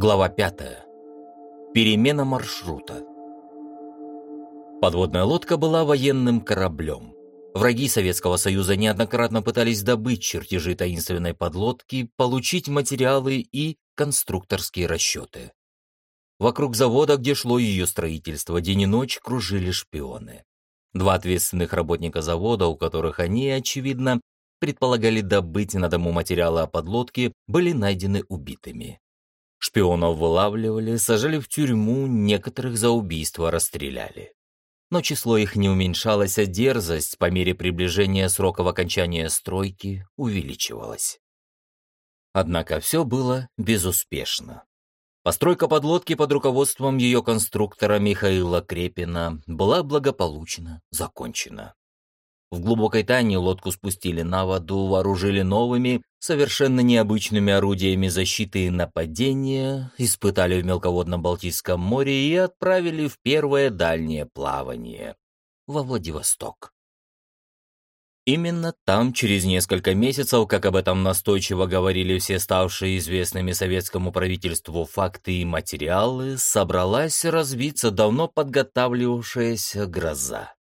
Глава 5. Перемена маршрута. Подводная лодка была военным кораблем. Враги Советского Союза неоднократно пытались добыть чертежи таинственной подлодки, получить материалы и конструкторские расчеты. Вокруг завода, где шло ее строительство, день и ночь кружили шпионы. Два ответственных работника завода, у которых они, очевидно, предполагали добыть на дому материалы о подлодке, были найдены убитыми. Шпионов вылавливали, сажали в тюрьму, некоторых за убийство расстреляли. Но число их не уменьшалось, а дерзость по мере приближения сроков окончания стройки увеличивалась. Однако все было безуспешно. Постройка подлодки под руководством ее конструктора Михаила Крепина была благополучно закончена. В глубокой тайне лодку спустили на воду, вооружили новыми, совершенно необычными орудиями защиты и нападения, испытали в мелководном Балтийском море и отправили в первое дальнее плавание во Владивосток. Именно там, через несколько месяцев, как об этом настойчиво говорили все ставшие известными советскому правительству факты и материалы, собралась развиться давно подготавливавшаяся гроза.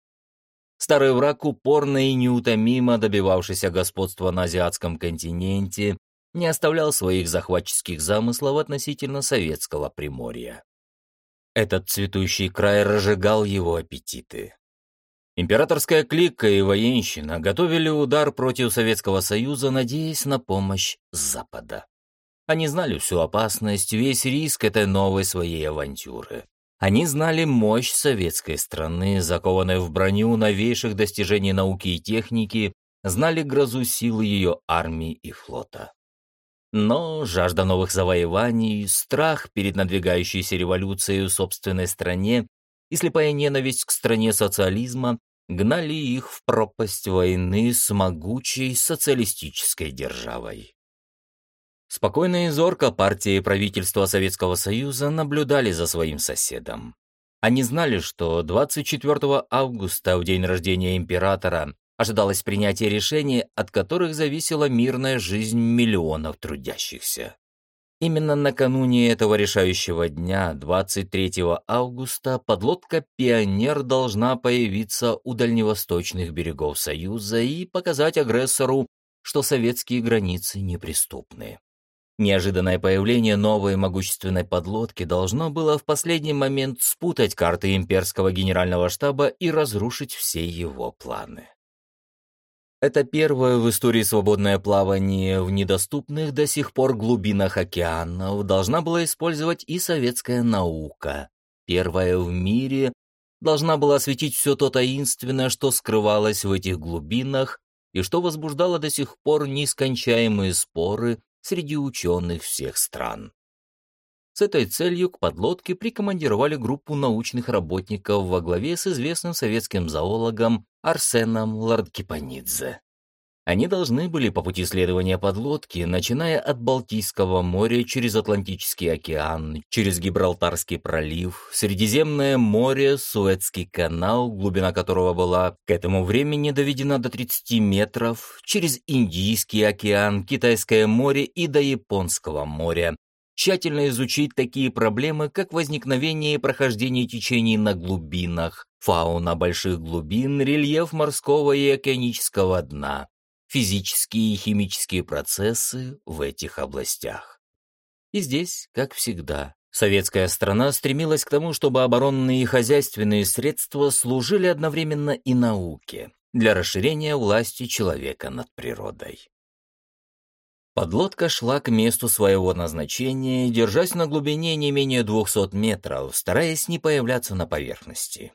Старый враг, упорно и неутомимо добивавшийся господства на азиатском континенте, не оставлял своих захватческих замыслов относительно советского Приморья. Этот цветущий край разжигал его аппетиты. Императорская клика и военщина готовили удар против Советского Союза, надеясь на помощь с Запада. Они знали всю опасность, весь риск этой новой своей авантюры. Они знали мощь советской страны, закованной в броню новейших достижений науки и техники, знали грозу силы ее армии и флота. Но жажда новых завоеваний, страх перед надвигающейся революцией в собственной стране и слепая ненависть к стране социализма гнали их в пропасть войны с могучей социалистической державой. Спокойно и зорко партия и правительство Советского Союза наблюдали за своим соседом. Они знали, что 24 августа, в день рождения императора, ожидалось принятие решений, от которых зависела мирная жизнь миллионов трудящихся. Именно накануне этого решающего дня, 23 августа, подлодка «Пионер» должна появиться у дальневосточных берегов Союза и показать агрессору, что советские границы неприступны. Неожиданное появление новой могущественной подлодки должно было в последний момент спутать карты имперского генерального штаба и разрушить все его планы. Это первое в истории свободное плавание в недоступных до сих пор глубинах океанов должна была использовать и советская наука. Первая в мире должна была осветить все то таинственное, что скрывалось в этих глубинах и что возбуждало до сих пор нескончаемые споры среди ученых всех стран. С этой целью к подлодке прикомандировали группу научных работников во главе с известным советским зоологом Арсеном Лардкипанидзе. Они должны были по пути следования подлодки, начиная от Балтийского моря через Атлантический океан, через Гибралтарский пролив, Средиземное море, Суэцкий канал, глубина которого была к этому времени доведена до 30 метров, через Индийский океан, Китайское море и до Японского моря, тщательно изучить такие проблемы, как возникновение и прохождение течений на глубинах, фауна больших глубин, рельеф морского и океанического дна, физические и химические процессы в этих областях. И здесь, как всегда, советская страна стремилась к тому, чтобы оборонные и хозяйственные средства служили одновременно и науке для расширения власти человека над природой. Подлодка шла к месту своего назначения, держась на глубине не менее 200 метров, стараясь не появляться на поверхности.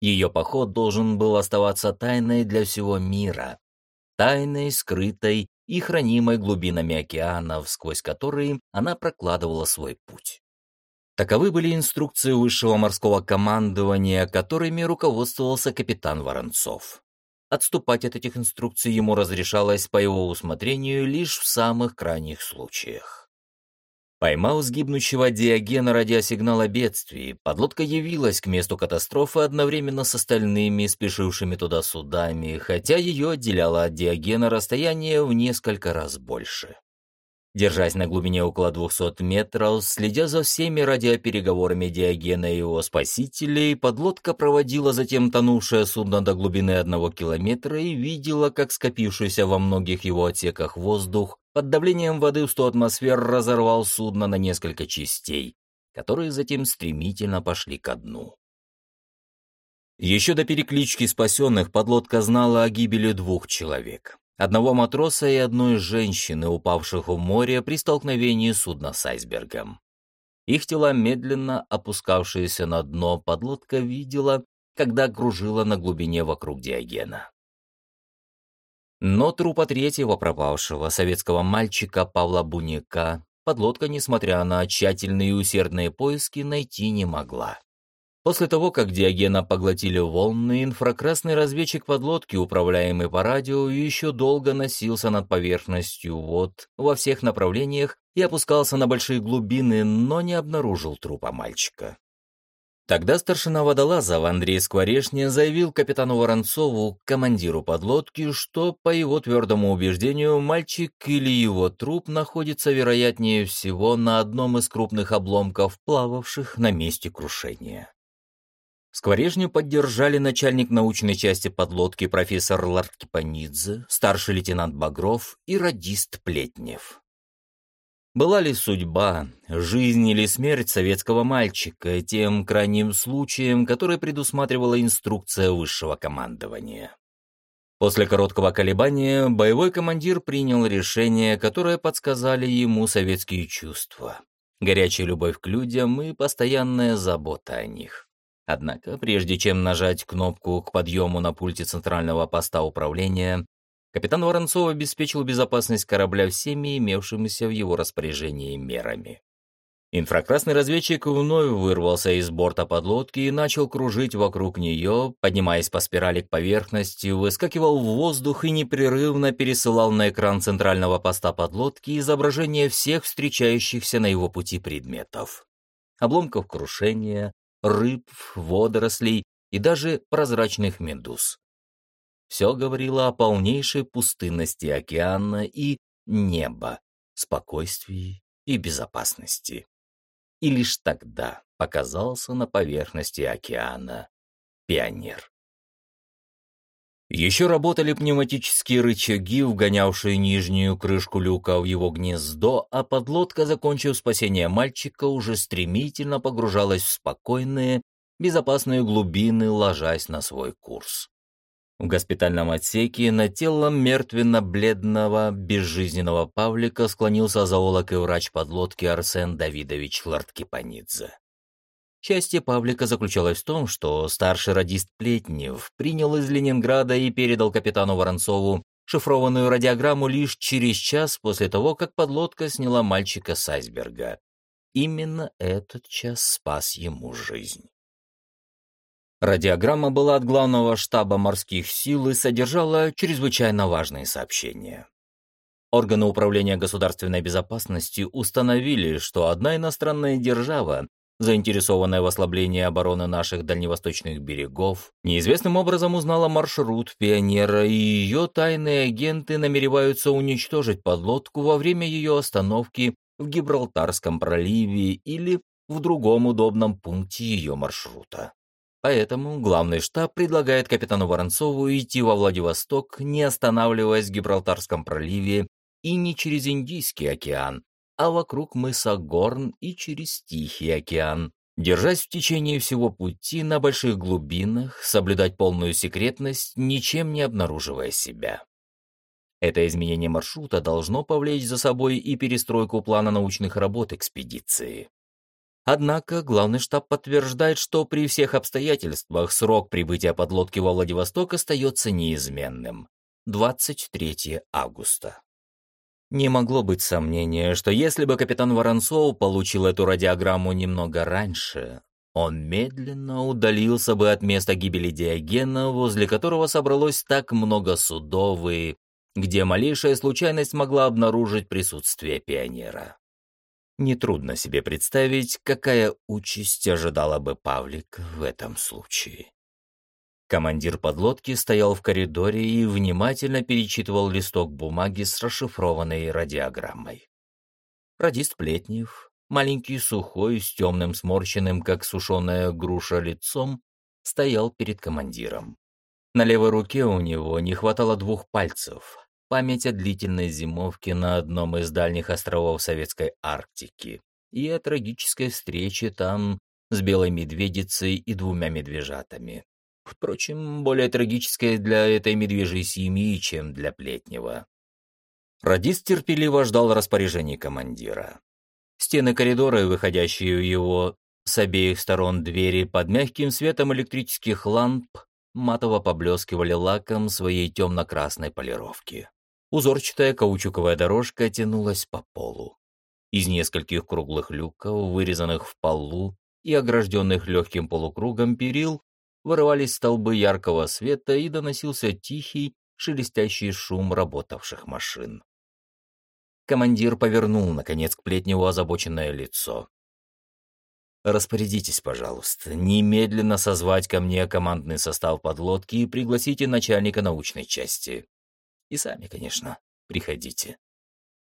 Ее поход должен был оставаться тайной для всего мира, тайной, скрытой и хранимой глубинами океанов, сквозь которые она прокладывала свой путь. Таковы были инструкции высшего морского командования, которыми руководствовался капитан Воронцов. Отступать от этих инструкций ему разрешалось по его усмотрению лишь в самых крайних случаях. Поймав сгибнущего Диогена радиосигнал о подлодка явилась к месту катастрофы одновременно с остальными, спешившими туда судами, хотя ее отделяло от Диогена расстояние в несколько раз больше. Держась на глубине около 200 метров, следя за всеми радиопереговорами Диогена и его спасителей, подлодка проводила затем тонувшее судно до глубины одного километра и видела, как скопившийся во многих его отсеках воздух под давлением воды в 100 атмосфер разорвал судно на несколько частей, которые затем стремительно пошли ко дну. Еще до переклички спасенных подлодка знала о гибели двух человек одного матроса и одной женщины, упавших в море при столкновении судна с айсбергом. Их тела, медленно опускавшиеся на дно, подлодка видела, когда кружила на глубине вокруг Диогена. Но трупа третьего пропавшего советского мальчика Павла Буняка подлодка, несмотря на тщательные и усердные поиски, найти не могла. После того, как Диогена поглотили волны, инфракрасный разведчик подлодки, управляемый по радио, еще долго носился над поверхностью вод во всех направлениях и опускался на большие глубины, но не обнаружил трупа мальчика. Тогда старшина водолазов Андрей Скворешня заявил капитану Воронцову, командиру подлодки, что, по его твердому убеждению, мальчик или его труп находится, вероятнее всего, на одном из крупных обломков, плававших на месте крушения. Скворечню поддержали начальник научной части подлодки профессор Ларткипанидзе, старший лейтенант Багров и радист Плетнев. Была ли судьба, жизнь или смерть советского мальчика тем крайним случаем, который предусматривала инструкция высшего командования? После короткого колебания боевой командир принял решение, которое подсказали ему советские чувства. Горячая любовь к людям и постоянная забота о них. Однако, прежде чем нажать кнопку к подъему на пульте центрального поста управления, капитан Воронцов обеспечил безопасность корабля всеми имевшимися в его распоряжении мерами. Инфракрасный разведчик вновь вырвался из борта подлодки и начал кружить вокруг нее, поднимаясь по спирали к поверхности, выскакивал в воздух и непрерывно пересылал на экран центрального поста подлодки изображение всех встречающихся на его пути предметов. Обломков крушения, рыб, водорослей и даже прозрачных медуз. Все говорило о полнейшей пустынности океана и неба, спокойствии и безопасности. И лишь тогда показался на поверхности океана пионер. Еще работали пневматические рычаги, вгонявшие нижнюю крышку люка в его гнездо, а подлодка, закончив спасение мальчика, уже стремительно погружалась в спокойные, безопасные глубины, ложась на свой курс. В госпитальном отсеке над телом мертвенно-бледного, безжизненного Павлика склонился зоолог и врач подлодки Арсен Давидович Ларткипанидзе. Счастье Павлика заключалось в том, что старший радист Плетнев принял из Ленинграда и передал капитану Воронцову шифрованную радиограмму лишь через час после того, как подлодка сняла мальчика с айсберга. Именно этот час спас ему жизнь. Радиограмма была от главного штаба морских сил и содержала чрезвычайно важные сообщения. Органы управления государственной безопасности установили, что одна иностранная держава заинтересованная в ослаблении обороны наших дальневосточных берегов, неизвестным образом узнала маршрут пионера, и ее тайные агенты намереваются уничтожить подлодку во время ее остановки в Гибралтарском проливе или в другом удобном пункте ее маршрута. Поэтому главный штаб предлагает капитану Воронцову идти во Владивосток, не останавливаясь в Гибралтарском проливе и не через Индийский океан, а вокруг мыса Горн и через Тихий океан. Держась в течение всего пути на больших глубинах, соблюдать полную секретность, ничем не обнаруживая себя. Это изменение маршрута должно повлечь за собой и перестройку плана научных работ экспедиции. Однако главный штаб подтверждает, что при всех обстоятельствах срок прибытия подлодки во Владивосток остается неизменным – 23 августа. Не могло быть сомнения, что если бы капитан Воронцов получил эту радиограмму немного раньше, он медленно удалился бы от места гибели Диогена, возле которого собралось так много судов и где малейшая случайность могла обнаружить присутствие пионера. Нетрудно себе представить, какая участь ожидала бы Павлик в этом случае. Командир подлодки стоял в коридоре и внимательно перечитывал листок бумаги с расшифрованной радиограммой. Радист Плетнев, маленький сухой, с темным сморщенным, как сушеная груша, лицом, стоял перед командиром. На левой руке у него не хватало двух пальцев, память о длительной зимовке на одном из дальних островов Советской Арктики и о трагической встрече там с белой медведицей и двумя медвежатами. Впрочем, более трагическое для этой медвежьей семьи, чем для Плетнева. Радист терпеливо ждал распоряжений командира. Стены коридора, выходящие у его с обеих сторон двери под мягким светом электрических ламп, матово поблескивали лаком своей темно-красной полировки. Узорчатая каучуковая дорожка тянулась по полу. Из нескольких круглых люков, вырезанных в полу и огражденных легким полукругом перил, вырывались столбы яркого света и доносился тихий, шелестящий шум работавших машин. Командир повернул, наконец, к плетневу озабоченное лицо. «Распорядитесь, пожалуйста, немедленно созвать ко мне командный состав подлодки и пригласите начальника научной части. И сами, конечно, приходите».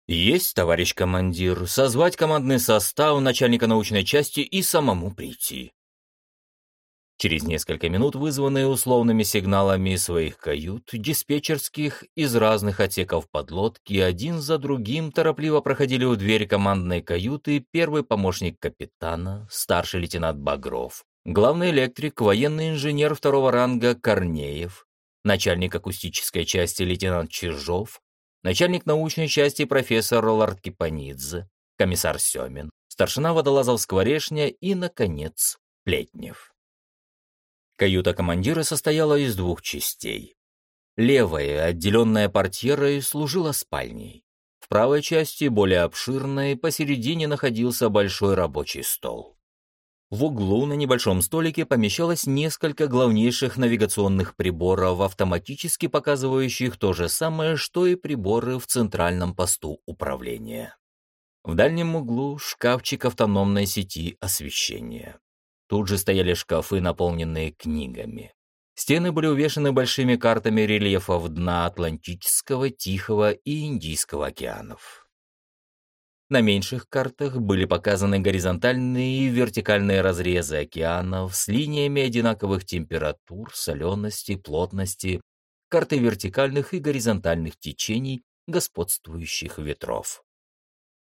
«Есть, товарищ командир, созвать командный состав начальника научной части и самому прийти». Через несколько минут, вызванные условными сигналами своих кают, диспетчерских из разных отсеков подлодки, один за другим торопливо проходили у двери командной каюты первый помощник капитана, старший лейтенант Багров, главный электрик, военный инженер второго ранга Корнеев, начальник акустической части лейтенант Чижов, начальник научной части профессор Ларткипанидзе, комиссар Семин, старшина водолазов Решня и, наконец, Плетнев. Каюта командира состояла из двух частей. Левая, отделенная портьерой, служила спальней. В правой части, более обширной, посередине находился большой рабочий стол. В углу на небольшом столике помещалось несколько главнейших навигационных приборов, автоматически показывающих то же самое, что и приборы в центральном посту управления. В дальнем углу шкафчик автономной сети освещения. Тут же стояли шкафы, наполненные книгами. Стены были увешаны большими картами рельефов дна Атлантического, Тихого и Индийского океанов. На меньших картах были показаны горизонтальные и вертикальные разрезы океанов с линиями одинаковых температур, солености, плотности, карты вертикальных и горизонтальных течений, господствующих ветров.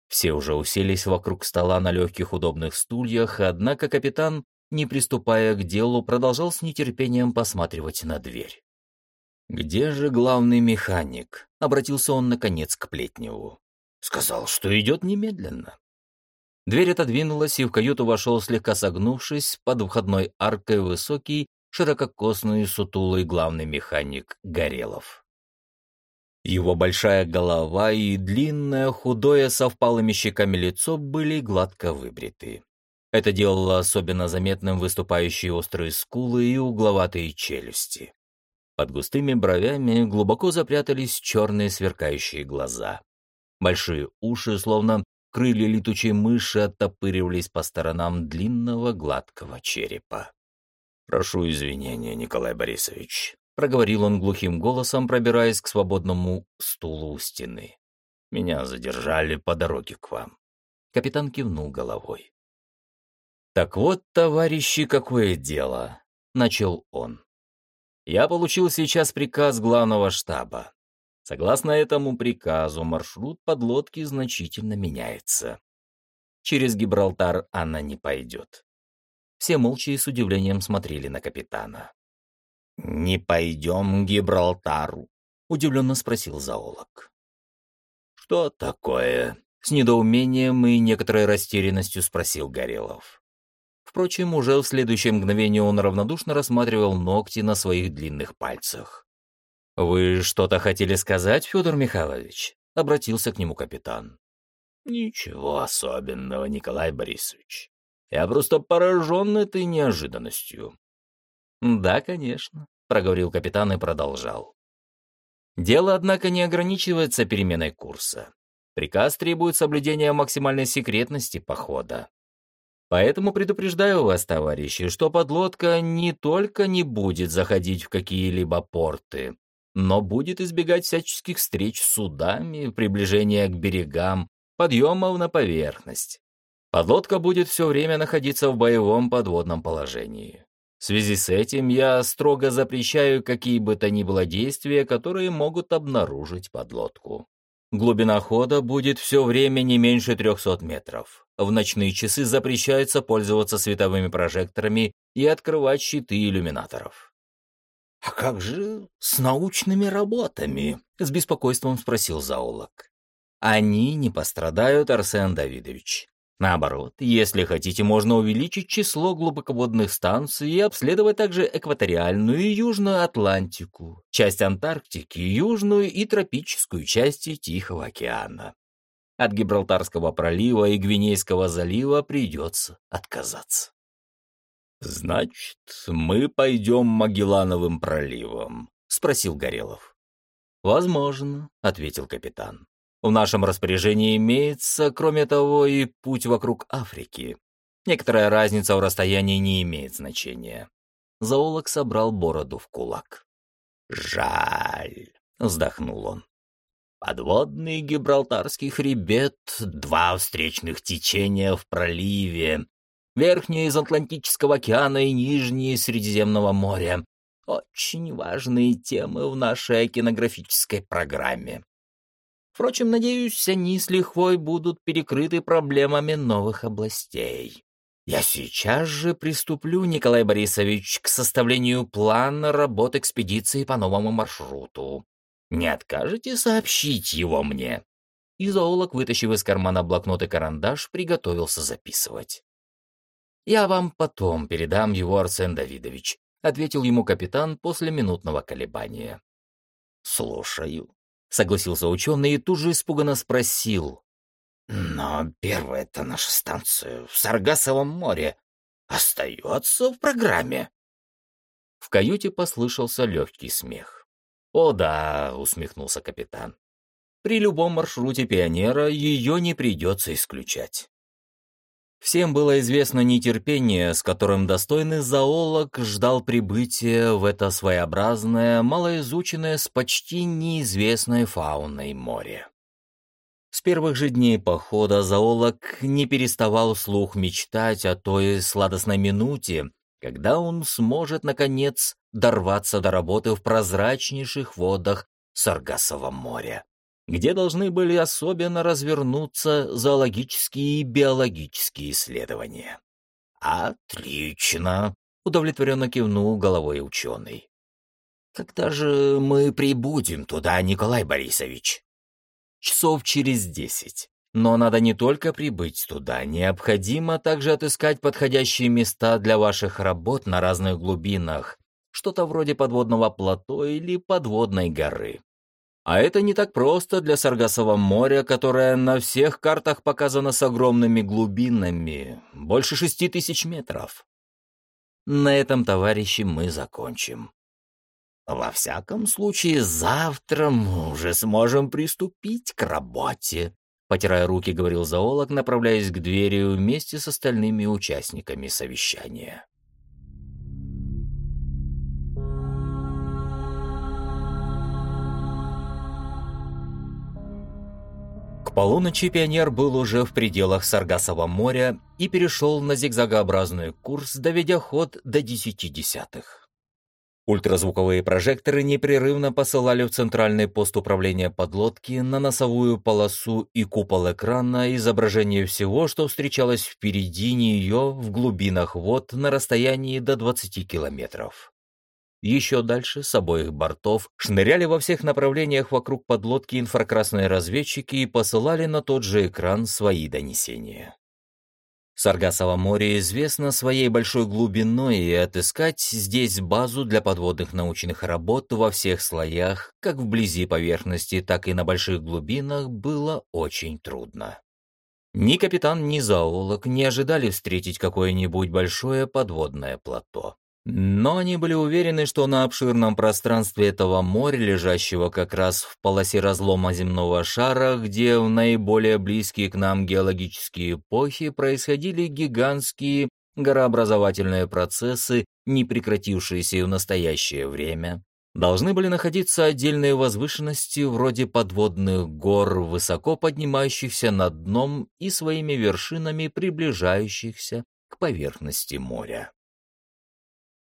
Все уже уселись вокруг стола на легких удобных стульях, однако капитан не приступая к делу, продолжал с нетерпением посматривать на дверь. «Где же главный механик?» — обратился он, наконец, к Плетневу. «Сказал, что идет немедленно». Дверь отодвинулась, и в каюту вошел, слегка согнувшись, под входной аркой высокий, ширококосный, сутулый главный механик Горелов. Его большая голова и длинное, худое, со впалыми щеками лицо были гладко выбриты. Это делало особенно заметным выступающие острые скулы и угловатые челюсти. Под густыми бровями глубоко запрятались черные сверкающие глаза. Большие уши, словно крылья летучей мыши, оттопыривались по сторонам длинного гладкого черепа. «Прошу извинения, Николай Борисович», — проговорил он глухим голосом, пробираясь к свободному стулу у стены. «Меня задержали по дороге к вам». Капитан кивнул головой. «Так вот, товарищи, какое дело!» — начал он. «Я получил сейчас приказ главного штаба. Согласно этому приказу, маршрут подлодки значительно меняется. Через Гибралтар она не пойдет». Все молча и с удивлением смотрели на капитана. «Не пойдем к Гибралтару?» — удивленно спросил зоолог. «Что такое?» — с недоумением и некоторой растерянностью спросил Горелов. Впрочем, уже в следующее мгновение он равнодушно рассматривал ногти на своих длинных пальцах. «Вы что-то хотели сказать, Федор Михайлович?» — обратился к нему капитан. «Ничего особенного, Николай Борисович. Я просто поражен этой неожиданностью». «Да, конечно», — проговорил капитан и продолжал. «Дело, однако, не ограничивается переменой курса. Приказ требует соблюдения максимальной секретности похода. Поэтому предупреждаю вас, товарищи, что подлодка не только не будет заходить в какие-либо порты, но будет избегать всяческих встреч с судами, приближения к берегам, подъемов на поверхность. Подлодка будет все время находиться в боевом подводном положении. В связи с этим я строго запрещаю какие бы то ни было действия, которые могут обнаружить подлодку. Глубина хода будет все время не меньше 300 метров. В ночные часы запрещается пользоваться световыми прожекторами и открывать щиты иллюминаторов. «А как же с научными работами?» — с беспокойством спросил зоолог. «Они не пострадают, Арсен Давидович. Наоборот, если хотите, можно увеличить число глубоководных станций и обследовать также экваториальную и южную Атлантику, часть Антарктики, южную и тропическую части Тихого океана. От Гибралтарского пролива и Гвинейского залива придется отказаться. «Значит, мы пойдем Магеллановым проливом?» — спросил Горелов. «Возможно», — ответил капитан. В нашем распоряжении имеется, кроме того, и путь вокруг Африки. Некоторая разница в расстоянии не имеет значения. Зоолог собрал бороду в кулак. «Жаль», — вздохнул он. «Подводный Гибралтарский хребет, два встречных течения в проливе, верхние из Атлантического океана и нижние из Средиземного моря. Очень важные темы в нашей океанографической программе. Впрочем, надеюсь, они с лихвой будут перекрыты проблемами новых областей. Я сейчас же приступлю, Николай Борисович, к составлению плана работы экспедиции по новому маршруту. Не откажете сообщить его мне?» И зоолог, вытащив из кармана блокнот и карандаш, приготовился записывать. «Я вам потом передам его, Арсен Давидович», — ответил ему капитан после минутного колебания. «Слушаю», согласился ученый и тут же испуганно спросил. «Но первая-то наша станция в Саргасовом море остается в программе». В каюте послышался легкий смех. «О да», — усмехнулся капитан. «При любом маршруте пионера ее не придется исключать». Всем было известно нетерпение, с которым достойный зоолог ждал прибытия в это своеобразное, малоизученное с почти неизвестной фауной море. С первых же дней похода зоолог не переставал слух мечтать о той сладостной минуте, когда он сможет, наконец, дорваться до работы в прозрачнейших водах Саргасова моря где должны были особенно развернуться зоологические и биологические исследования. «Отлично!» — удовлетворенно кивнул головой ученый. «Когда же мы прибудем туда, Николай Борисович?» «Часов через десять. Но надо не только прибыть туда, необходимо также отыскать подходящие места для ваших работ на разных глубинах, что-то вроде подводного плато или подводной горы. А это не так просто для Саргасового моря, которое на всех картах показано с огромными глубинами, больше шести тысяч метров. На этом, товарищи, мы закончим. Во всяком случае, завтра мы уже сможем приступить к работе, потирая руки, говорил зоолог, направляясь к двери вместе с остальными участниками совещания. К полуночи пионер был уже в пределах Саргасового моря и перешел на зигзагообразный курс, доведя ход до десяти десятых. Ультразвуковые прожекторы непрерывно посылали в центральный пост управления подлодки на носовую полосу и купол экрана изображение всего, что встречалось впереди нее в глубинах вод на расстоянии до 20 километров. Еще дальше, с обоих бортов, шныряли во всех направлениях вокруг подлодки инфракрасные разведчики и посылали на тот же экран свои донесения. Саргасово море известно своей большой глубиной, и отыскать здесь базу для подводных научных работ во всех слоях, как вблизи поверхности, так и на больших глубинах, было очень трудно. Ни капитан, ни зоолог не ожидали встретить какое-нибудь большое подводное плато. Но они были уверены, что на обширном пространстве этого моря, лежащего как раз в полосе разлома земного шара, где в наиболее близкие к нам геологические эпохи происходили гигантские горообразовательные процессы, не прекратившиеся и в настоящее время, должны были находиться отдельные возвышенности вроде подводных гор, высоко поднимающихся над дном и своими вершинами приближающихся к поверхности моря.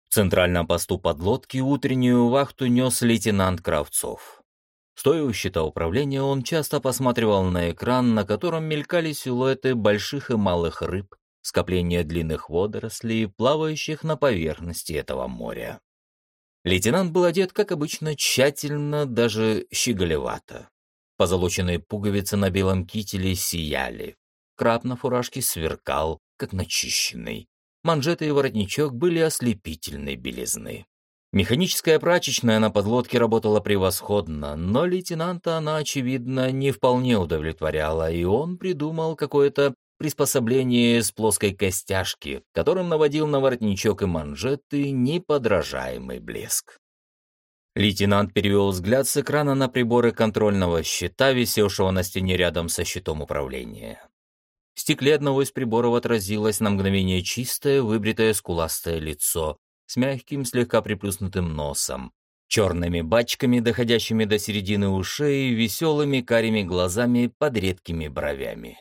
В центральном посту подлодки утреннюю вахту нес лейтенант Кравцов. Стоя у щита управления, он часто посматривал на экран, на котором мелькали силуэты больших и малых рыб, скопления длинных водорослей, плавающих на поверхности этого моря. Лейтенант был одет, как обычно, тщательно, даже щеголевато. Позолоченные пуговицы на белом кителе сияли. Краб на фуражке сверкал, как начищенный. Манжеты и воротничок были ослепительной белизны. Механическая прачечная на подлодке работала превосходно, но лейтенанта она, очевидно, не вполне удовлетворяла, и он придумал какое-то приспособление с плоской костяшки, которым наводил на воротничок и манжеты неподражаемый блеск. Лейтенант перевел взгляд с экрана на приборы контрольного щита, висевшего на стене рядом со щитом управления. В стекле одного из приборов отразилось на мгновение чистое, выбритое скуластое лицо с мягким, слегка приплюснутым носом, черными бачками, доходящими до середины ушей, веселыми карими глазами под редкими бровями.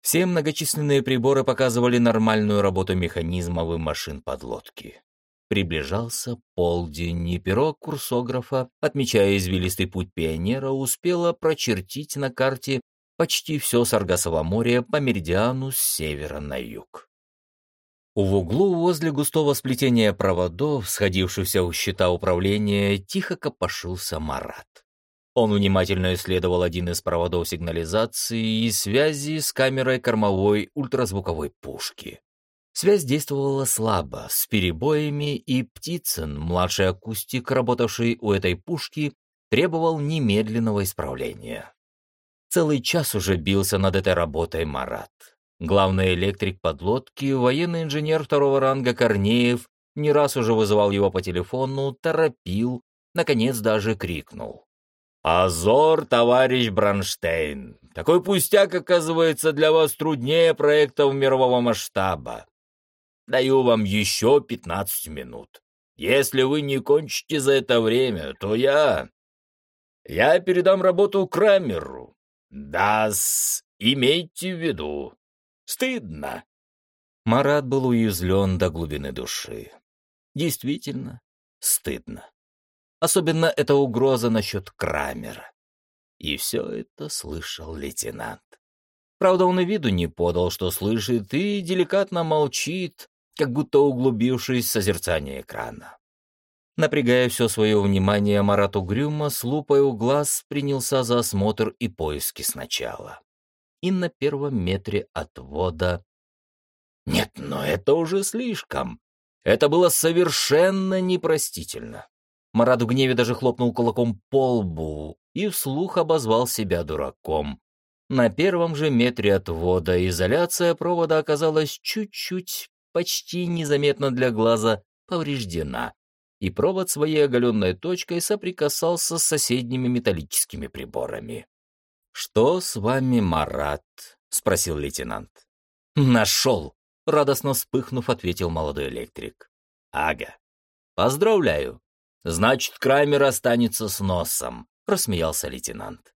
Все многочисленные приборы показывали нормальную работу механизмов и машин подлодки. Приближался полдень, и перо курсографа, отмечая извилистый путь пионера, успело прочертить на карте почти все Саргасово море по меридиану с севера на юг. В углу возле густого сплетения проводов, сходившихся у щита управления, тихо копошился Марат. Он внимательно исследовал один из проводов сигнализации и связи с камерой кормовой ультразвуковой пушки. Связь действовала слабо, с перебоями, и Птицын, младший акустик, работавший у этой пушки, требовал немедленного исправления. Целый час уже бился над этой работой Марат. Главный электрик подлодки, военный инженер второго ранга Корнеев, не раз уже вызывал его по телефону, торопил, наконец даже крикнул. «Азор, товарищ Бронштейн! Такой пустяк, оказывается, для вас труднее проектов мирового масштаба. Даю вам еще пятнадцать минут. Если вы не кончите за это время, то я... Я передам работу Крамеру. Да-с, имейте в виду. Стыдно. Марат был уязвлен до глубины души. Действительно, стыдно. Особенно эта угроза насчет Крамера. И все это слышал лейтенант. Правда, он и виду не подал, что слышит, и деликатно молчит, как будто углубившись в созерцание экрана. Напрягая все свое внимание, Марат угрюмо с лупой у глаз принялся за осмотр и поиски сначала. И на первом метре отвода... Нет, но это уже слишком. Это было совершенно непростительно. Марат в гневе даже хлопнул кулаком по лбу и вслух обозвал себя дураком. На первом же метре отвода изоляция провода оказалась чуть-чуть, почти незаметно для глаза, повреждена, и провод своей оголенной точкой соприкасался с соседними металлическими приборами. «Что с вами, Марат?» — спросил лейтенант. «Нашел!» — радостно вспыхнув, ответил молодой электрик. «Ага. Поздравляю. Значит, Краймер останется с носом, рассмеялся лейтенант.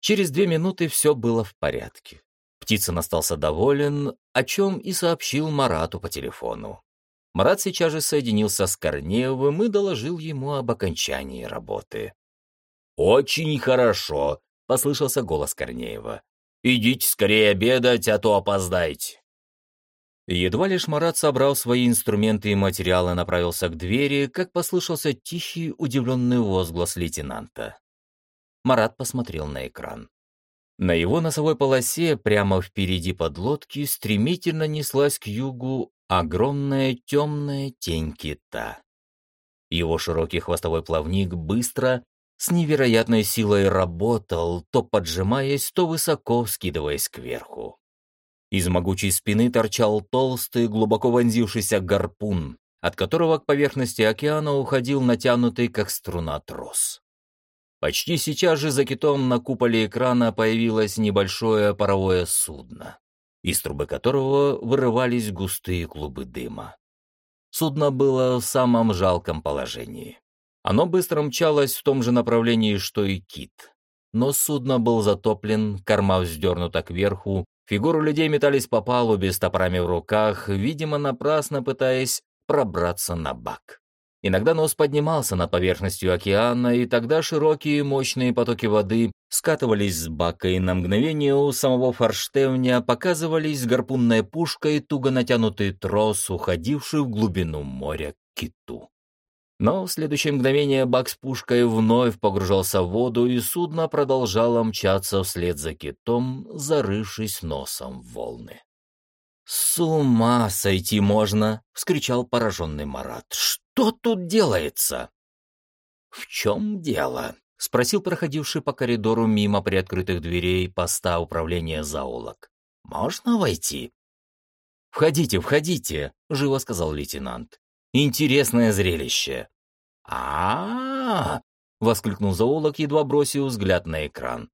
Через две минуты все было в порядке. Птицын остался доволен, о чем и сообщил Марату по телефону. Марат сейчас же соединился с Корнеевым и доложил ему об окончании работы. «Очень хорошо», — послышался голос Корнеева. «Идите скорее обедать, а то опоздаете». Едва лишь Марат собрал свои инструменты и материалы и направился к двери, как послышался тихий, удивленный возглас лейтенанта. Марат посмотрел на экран. На его носовой полосе, прямо впереди подлодки, стремительно неслась к югу огромная темная тень кита. Его широкий хвостовой плавник быстро, с невероятной силой работал, то поджимаясь, то высоко вскидываясь кверху. Из могучей спины торчал толстый, глубоко вонзившийся гарпун, от которого к поверхности океана уходил натянутый, как струна, трос. Почти сейчас же за китом на куполе экрана появилось небольшое паровое судно, из трубы которого вырывались густые клубы дыма. Судно было в самом жалком положении. Оно быстро мчалось в том же направлении, что и кит. Но судно был затоплен, корма вздернута кверху, фигуры людей метались по палубе с топорами в руках, видимо, напрасно пытаясь пробраться на бак. Иногда нос поднимался над поверхностью океана, и тогда широкие мощные потоки воды скатывались с бака, и на мгновение у самого форштевня показывались гарпунная пушка и туго натянутый трос, уходивший в глубину моря к киту. Но в следующее мгновение бак с пушкой вновь погружался в воду, и судно продолжало мчаться вслед за китом, зарывшись носом в волны. «С ума сойти можно!» — вскричал пораженный Марат. «Что тут делается?» «В чем дело?» — спросил проходивший по коридору мимо приоткрытых дверей поста управления заулок. «Можно войти?» «Входите, входите!» — живо сказал лейтенант. «Интересное зрелище!» а, -а, -а воскликнул зоолог, едва бросив взгляд на экран.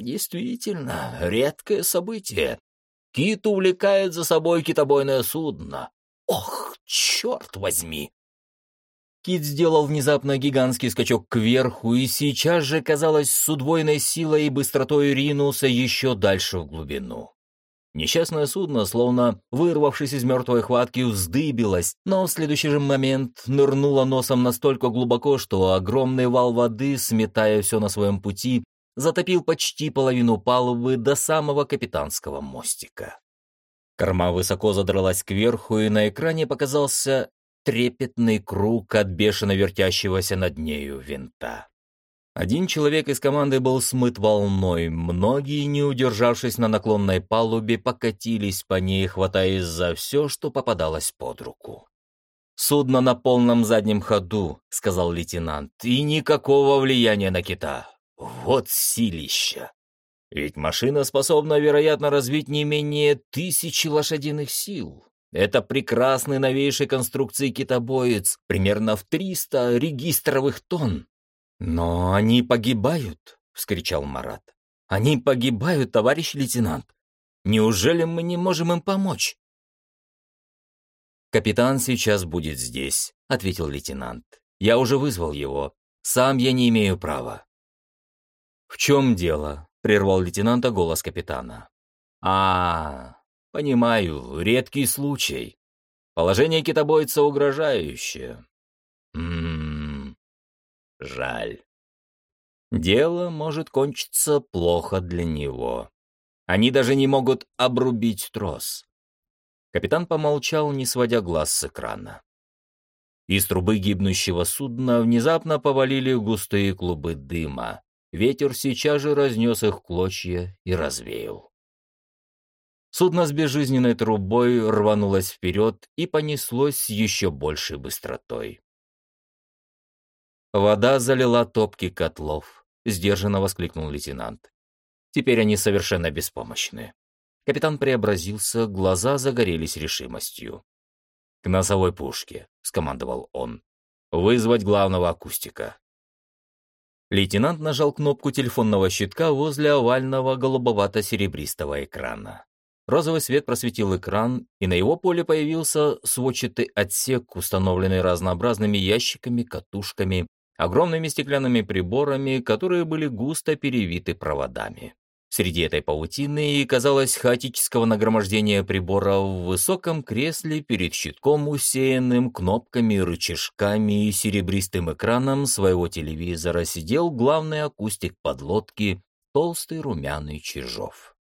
«Действительно, редкое событие. Кит увлекает за собой китобойное судно. Ох, черт возьми!» Кит сделал внезапно гигантский скачок кверху и сейчас же, казалось, с удвоенной силой и быстротой ринулся еще дальше в глубину. Несчастное судно, словно вырвавшись из мертвой хватки, вздыбилось, но в следующий же момент нырнуло носом настолько глубоко, что огромный вал воды, сметая все на своем пути, затопил почти половину палубы до самого капитанского мостика. Корма высоко задралась кверху, и на экране показался трепетный круг от бешено вертящегося над нею винта. Один человек из команды был смыт волной, многие, не удержавшись на наклонной палубе, покатились по ней, хватаясь за все, что попадалось под руку. «Судно на полном заднем ходу», — сказал лейтенант, — «и никакого влияния на кита. Вот силища! Ведь машина способна, вероятно, развить не менее тысячи лошадиных сил. Это прекрасный новейший конструкции китобоец, примерно в 300 регистровых тонн. «Но они погибают!» — вскричал Марат. «Они погибают, товарищ лейтенант! Неужели мы не можем им помочь?» «Капитан сейчас будет здесь», — ответил лейтенант. «Я уже вызвал его. Сам я не имею права». «В чем дело?» — прервал лейтенанта голос капитана. «А, понимаю, редкий случай. Положение китобойца угрожающее. М Жаль. Дело может кончиться плохо для него. Они даже не могут обрубить трос. Капитан помолчал, не сводя глаз с экрана. Из трубы гибнущего судна внезапно повалили густые клубы дыма. Ветер сейчас же разнес их клочья и развеял. Судно с безжизненной трубой рванулось вперед и понеслось с еще большей быстротой. Вода залила топки котлов, сдержанно воскликнул лейтенант. Теперь они совершенно беспомощны. Капитан преобразился, глаза загорелись решимостью. «К носовой пушке», — скомандовал он. «Вызвать главного акустика». Лейтенант нажал кнопку телефонного щитка возле овального голубовато-серебристого экрана. Розовый свет просветил экран, и на его поле появился сводчатый отсек, установленный разнообразными ящиками, катушками, огромными стеклянными приборами, которые были густо перевиты проводами. Среди этой паутины и, казалось, хаотического нагромождения приборов в высоком кресле перед щитком, усеянным кнопками, рычажками и серебристым экраном своего телевизора сидел главный акустик подлодки, толстый румяный Чижов.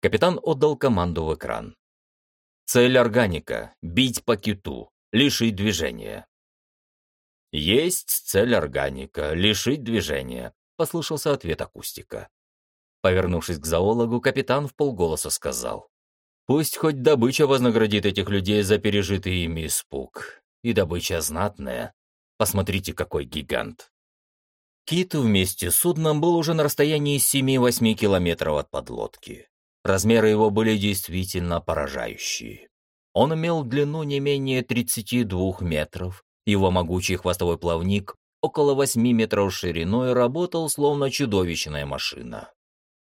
Капитан отдал команду в экран. Цель органика — бить по киту, лишить движения. «Есть цель органика — лишить движения», — послышался ответ акустика. Повернувшись к зоологу, капитан в полголоса сказал. «Пусть хоть добыча вознаградит этих людей за пережитый ими испуг. И добыча знатная. Посмотрите, какой гигант». Кит вместе с судном был уже на расстоянии 7-8 километров от подлодки. Размеры его были действительно поражающие. Он имел длину не менее 32 метров, его могучий хвостовой плавник около восьми метров шириной работал словно чудовищная машина.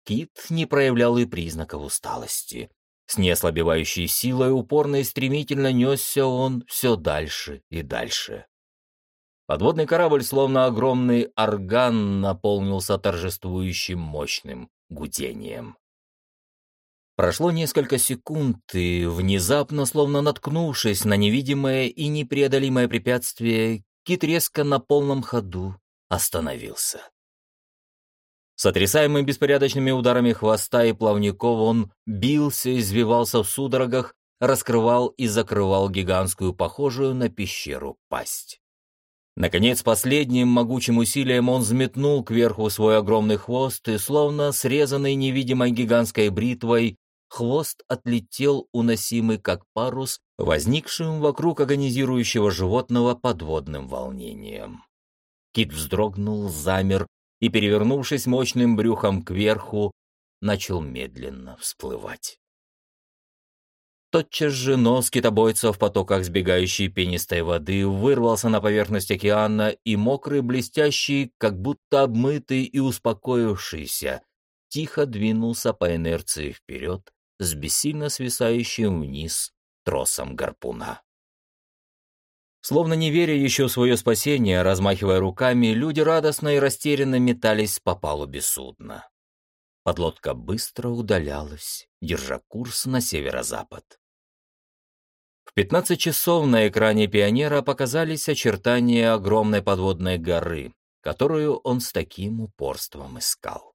Кит не проявлял и признаков усталости. С неослабевающей силой упорно и стремительно несся он все дальше и дальше. Подводный корабль, словно огромный орган, наполнился торжествующим мощным гудением. Прошло несколько секунд, и внезапно, словно наткнувшись на невидимое и непреодолимое препятствие, кит резко на полном ходу остановился. Сотрясаемый беспорядочными ударами хвоста и плавников, он бился, извивался в судорогах, раскрывал и закрывал гигантскую, похожую на пещеру, пасть. Наконец, последним могучим усилием он взметнул кверху свой огромный хвост, и, словно срезанный невидимой гигантской бритвой, хвост отлетел, уносимый как парус, возникшим вокруг агонизирующего животного подводным волнением. Кит вздрогнул, замер и, перевернувшись мощным брюхом кверху, начал медленно всплывать. Тотчас же нос китобойца в потоках сбегающей пенистой воды вырвался на поверхность океана, и мокрый, блестящий, как будто обмытый и успокоившийся, тихо двинулся по инерции вперед с бессильно свисающим вниз тросом гарпуна. Словно не веря еще в свое спасение, размахивая руками, люди радостно и растерянно метались по палубе судна. Подлодка быстро удалялась, держа курс на северо-запад. В 15 часов на экране пионера показались очертания огромной подводной горы, которую он с таким упорством искал.